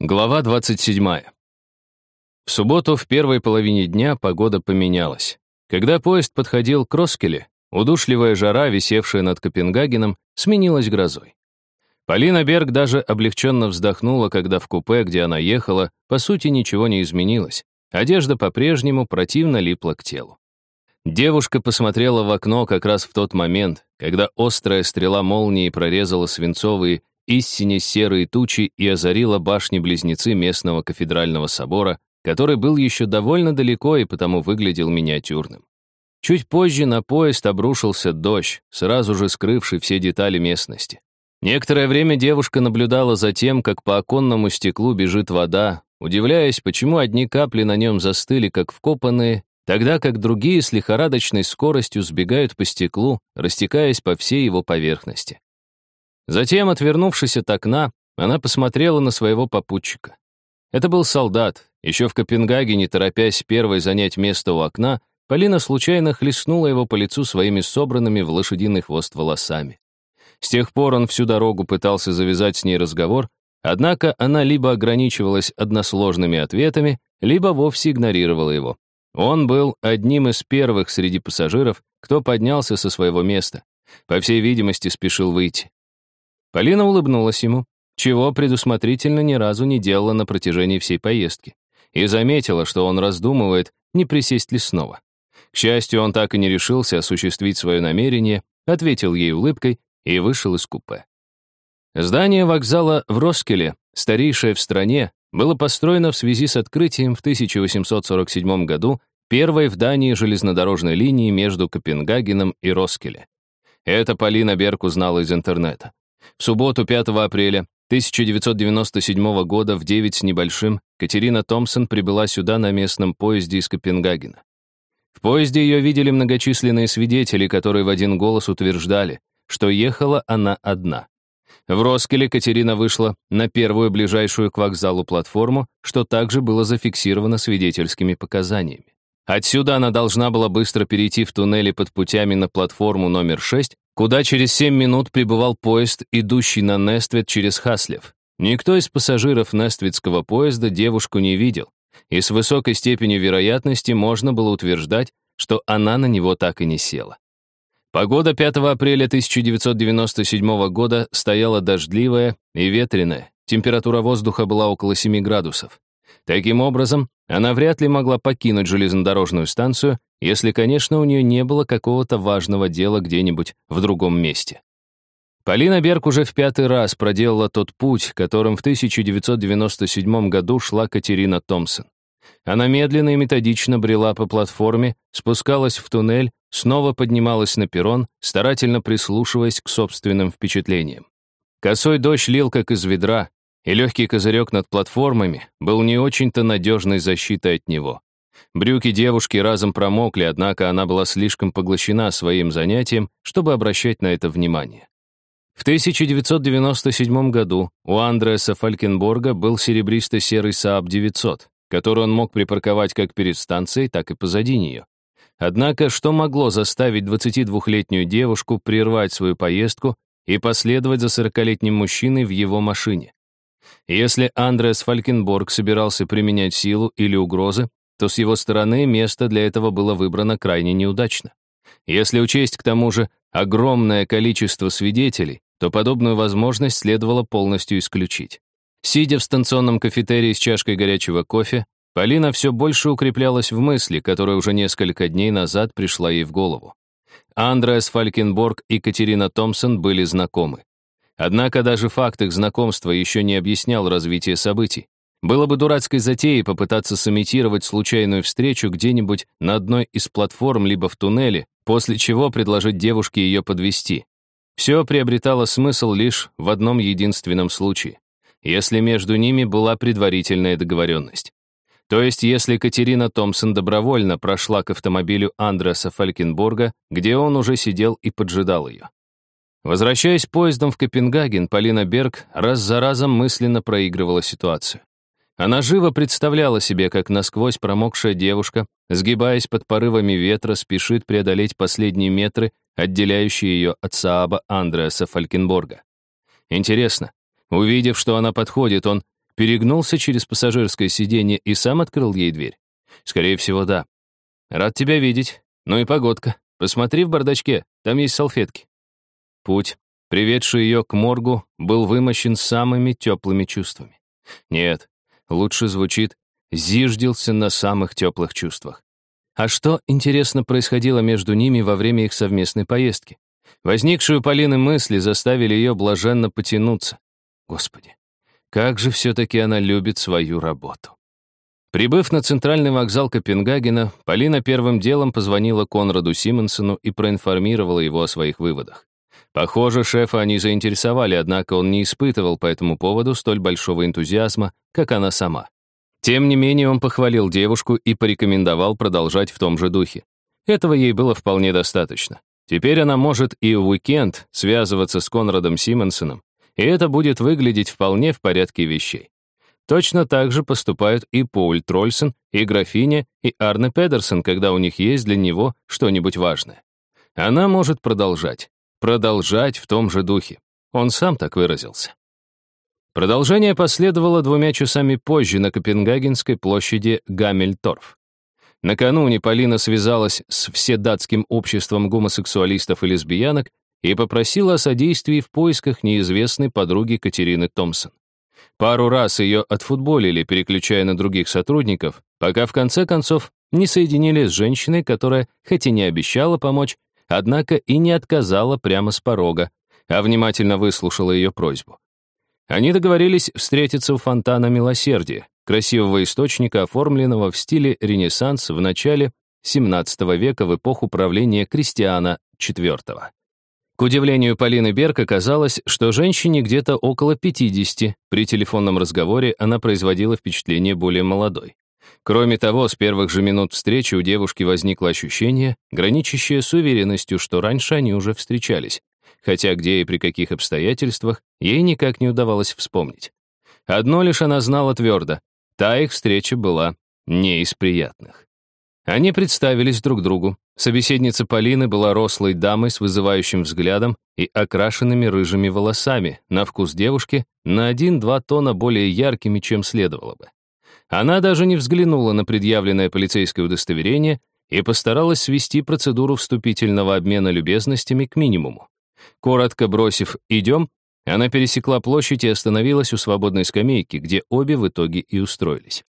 Глава 27. В субботу в первой половине дня погода поменялась. Когда поезд подходил к Роскеле, удушливая жара, висевшая над Копенгагеном, сменилась грозой. Полина Берг даже облегченно вздохнула, когда в купе, где она ехала, по сути ничего не изменилось. Одежда по-прежнему противно липла к телу. Девушка посмотрела в окно как раз в тот момент, когда острая стрела молнии прорезала свинцовые истине серые тучи и озарила башни-близнецы местного кафедрального собора, который был еще довольно далеко и потому выглядел миниатюрным. Чуть позже на поезд обрушился дождь, сразу же скрывший все детали местности. Некоторое время девушка наблюдала за тем, как по оконному стеклу бежит вода, удивляясь, почему одни капли на нем застыли, как вкопанные, тогда как другие с лихорадочной скоростью сбегают по стеклу, растекаясь по всей его поверхности. Затем, отвернувшись от окна, она посмотрела на своего попутчика. Это был солдат. Еще в Копенгагене, торопясь первой занять место у окна, Полина случайно хлестнула его по лицу своими собранными в лошадиный хвост волосами. С тех пор он всю дорогу пытался завязать с ней разговор, однако она либо ограничивалась односложными ответами, либо вовсе игнорировала его. Он был одним из первых среди пассажиров, кто поднялся со своего места. По всей видимости, спешил выйти. Полина улыбнулась ему, чего предусмотрительно ни разу не делала на протяжении всей поездки, и заметила, что он раздумывает, не присесть ли снова. К счастью, он так и не решился осуществить свое намерение, ответил ей улыбкой и вышел из купе. Здание вокзала в Роскеле, старейшее в стране, было построено в связи с открытием в 1847 году первой в Дании железнодорожной линии между Копенгагеном и Роскеле. Это Полина Берг узнала из интернета. В субботу 5 апреля 1997 года в 9 с небольшим Катерина Томпсон прибыла сюда на местном поезде из Копенгагена. В поезде ее видели многочисленные свидетели, которые в один голос утверждали, что ехала она одна. В Роскеле Катерина вышла на первую ближайшую к вокзалу платформу, что также было зафиксировано свидетельскими показаниями. Отсюда она должна была быстро перейти в туннели под путями на платформу номер 6, куда через 7 минут прибывал поезд, идущий на Нествет через Хаслев. Никто из пассажиров Нествитского поезда девушку не видел, и с высокой степенью вероятности можно было утверждать, что она на него так и не села. Погода 5 апреля 1997 года стояла дождливая и ветреная, температура воздуха была около 7 градусов. Таким образом, она вряд ли могла покинуть железнодорожную станцию, если, конечно, у нее не было какого-то важного дела где-нибудь в другом месте. Полина Берг уже в пятый раз проделала тот путь, которым в 1997 году шла Катерина Томпсон. Она медленно и методично брела по платформе, спускалась в туннель, снова поднималась на перрон, старательно прислушиваясь к собственным впечатлениям. Косой дождь лил как из ведра, и легкий козырек над платформами был не очень-то надежной защитой от него. Брюки девушки разом промокли, однако она была слишком поглощена своим занятием, чтобы обращать на это внимание. В 1997 году у Андреаса Фалькенборга был серебристо-серый Saab 900, который он мог припарковать как перед станцией, так и позади нее. Однако, что могло заставить 22-летнюю девушку прервать свою поездку и последовать за 40-летним мужчиной в его машине? Если Андреас Фалькенборг собирался применять силу или угрозы, то с его стороны место для этого было выбрано крайне неудачно. Если учесть к тому же огромное количество свидетелей, то подобную возможность следовало полностью исключить. Сидя в станционном кафетерии с чашкой горячего кофе, Полина все больше укреплялась в мысли, которая уже несколько дней назад пришла ей в голову. Андреас Фалькенборг и Катерина Томпсон были знакомы. Однако даже факт их знакомства еще не объяснял развитие событий. Было бы дурацкой затеей попытаться сымитировать случайную встречу где-нибудь на одной из платформ либо в туннеле, после чего предложить девушке ее подвести. Все приобретало смысл лишь в одном единственном случае, если между ними была предварительная договоренность. То есть, если Катерина Томпсон добровольно прошла к автомобилю Андреса Фалькенборга, где он уже сидел и поджидал ее. Возвращаясь поездом в Копенгаген, Полина Берг раз за разом мысленно проигрывала ситуацию. Она живо представляла себе, как насквозь промокшая девушка, сгибаясь под порывами ветра, спешит преодолеть последние метры, отделяющие ее от Сааба Андреаса Фалькенборга. Интересно, увидев, что она подходит, он перегнулся через пассажирское сиденье и сам открыл ей дверь? Скорее всего, да. Рад тебя видеть. Ну и погодка. Посмотри в бардачке, там есть салфетки. Путь, приведший ее к моргу, был вымощен самыми теплыми чувствами. Нет, лучше звучит «зиждился на самых теплых чувствах». А что, интересно, происходило между ними во время их совместной поездки? Возникшие у Полины мысли заставили ее блаженно потянуться. Господи, как же все-таки она любит свою работу. Прибыв на центральный вокзал Копенгагена, Полина первым делом позвонила Конраду Симонсону и проинформировала его о своих выводах. Похоже, шефа они заинтересовали, однако он не испытывал по этому поводу столь большого энтузиазма, как она сама. Тем не менее, он похвалил девушку и порекомендовал продолжать в том же духе. Этого ей было вполне достаточно. Теперь она может и в уикенд связываться с Конрадом Симонсоном, и это будет выглядеть вполне в порядке вещей. Точно так же поступают и Поуль Трольсон, и графиня, и Арне Педерсон, когда у них есть для него что-нибудь важное. Она может продолжать. Продолжать в том же духе. Он сам так выразился. Продолжение последовало двумя часами позже на Копенгагенской площади Гамельторф. Накануне Полина связалась с Вседатским обществом гомосексуалистов и лесбиянок и попросила о содействии в поисках неизвестной подруги Катерины Томпсон. Пару раз ее отфутболили, переключая на других сотрудников, пока в конце концов не соединили с женщиной, которая, хоть и не обещала помочь, однако и не отказала прямо с порога, а внимательно выслушала ее просьбу. Они договорились встретиться у фонтана Милосердия, красивого источника, оформленного в стиле Ренессанс в начале XVII века в эпоху правления Кристиана IV. К удивлению Полины Берг оказалось, что женщине где-то около 50, при телефонном разговоре она производила впечатление более молодой. Кроме того, с первых же минут встречи у девушки возникло ощущение, граничащее с уверенностью, что раньше они уже встречались, хотя где и при каких обстоятельствах ей никак не удавалось вспомнить. Одно лишь она знала твердо — та их встреча была не из приятных. Они представились друг другу. Собеседница Полины была рослой дамой с вызывающим взглядом и окрашенными рыжими волосами, на вкус девушки на один-два тона более яркими, чем следовало бы. Она даже не взглянула на предъявленное полицейское удостоверение и постаралась свести процедуру вступительного обмена любезностями к минимуму. Коротко бросив «идем», она пересекла площадь и остановилась у свободной скамейки, где обе в итоге и устроились.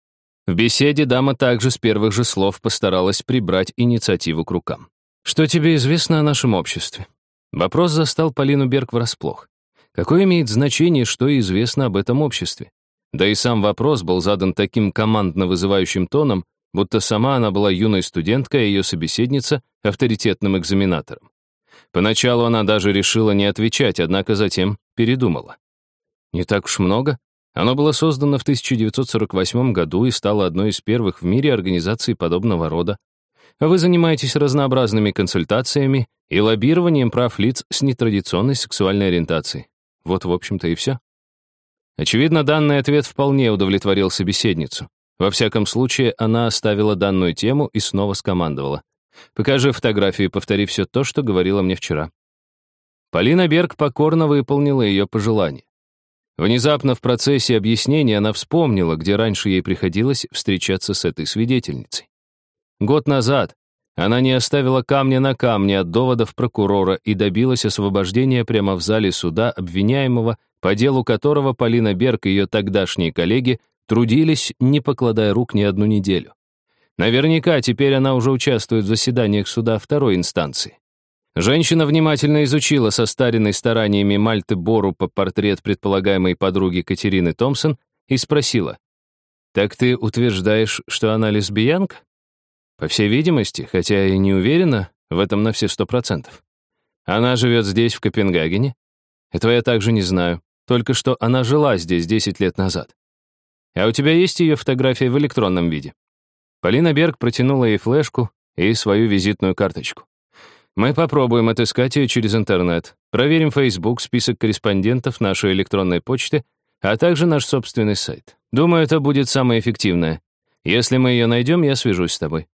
В беседе дама также с первых же слов постаралась прибрать инициативу к рукам. «Что тебе известно о нашем обществе?» Вопрос застал Полину Берг врасплох. Какое имеет значение, что известно об этом обществе? Да и сам вопрос был задан таким командно вызывающим тоном, будто сама она была юной студенткой, а ее собеседница — авторитетным экзаменатором. Поначалу она даже решила не отвечать, однако затем передумала. «Не так уж много?» Оно было создано в 1948 году и стало одной из первых в мире организаций подобного рода. Вы занимаетесь разнообразными консультациями и лоббированием прав лиц с нетрадиционной сексуальной ориентацией. Вот, в общем-то, и все. Очевидно, данный ответ вполне удовлетворил собеседницу. Во всяком случае, она оставила данную тему и снова скомандовала. «Покажи фотографию и повтори все то, что говорила мне вчера». Полина Берг покорно выполнила ее пожелание. Внезапно в процессе объяснения она вспомнила, где раньше ей приходилось встречаться с этой свидетельницей. Год назад она не оставила камня на камне от доводов прокурора и добилась освобождения прямо в зале суда обвиняемого, по делу которого Полина Берг и ее тогдашние коллеги трудились, не покладая рук ни одну неделю. Наверняка теперь она уже участвует в заседаниях суда второй инстанции. Женщина внимательно изучила состаренный стараниями Мальты Бору по портрет предполагаемой подруги Катерины Томпсон и спросила, «Так ты утверждаешь, что она лесбиянка?» По всей видимости, хотя и не уверена в этом на все сто процентов. Она живет здесь, в Копенгагене? Этого я также не знаю, только что она жила здесь 10 лет назад. А у тебя есть ее фотография в электронном виде? Полина Берг протянула ей флешку и свою визитную карточку. Мы попробуем отыскать ее через интернет. Проверим Facebook, список корреспондентов нашей электронной почты, а также наш собственный сайт. Думаю, это будет самое эффективное. Если мы ее найдем, я свяжусь с тобой.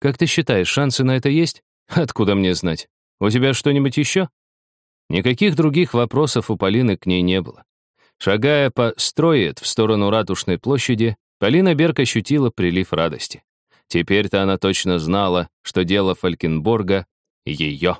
Как ты считаешь, шансы на это есть? Откуда мне знать? У тебя что-нибудь еще? Никаких других вопросов у Полины к ней не было. Шагая по строит в сторону Ратушной площади, Полина Берг ощутила прилив радости. Теперь-то она точно знала, что дело Фалькенборга — ее.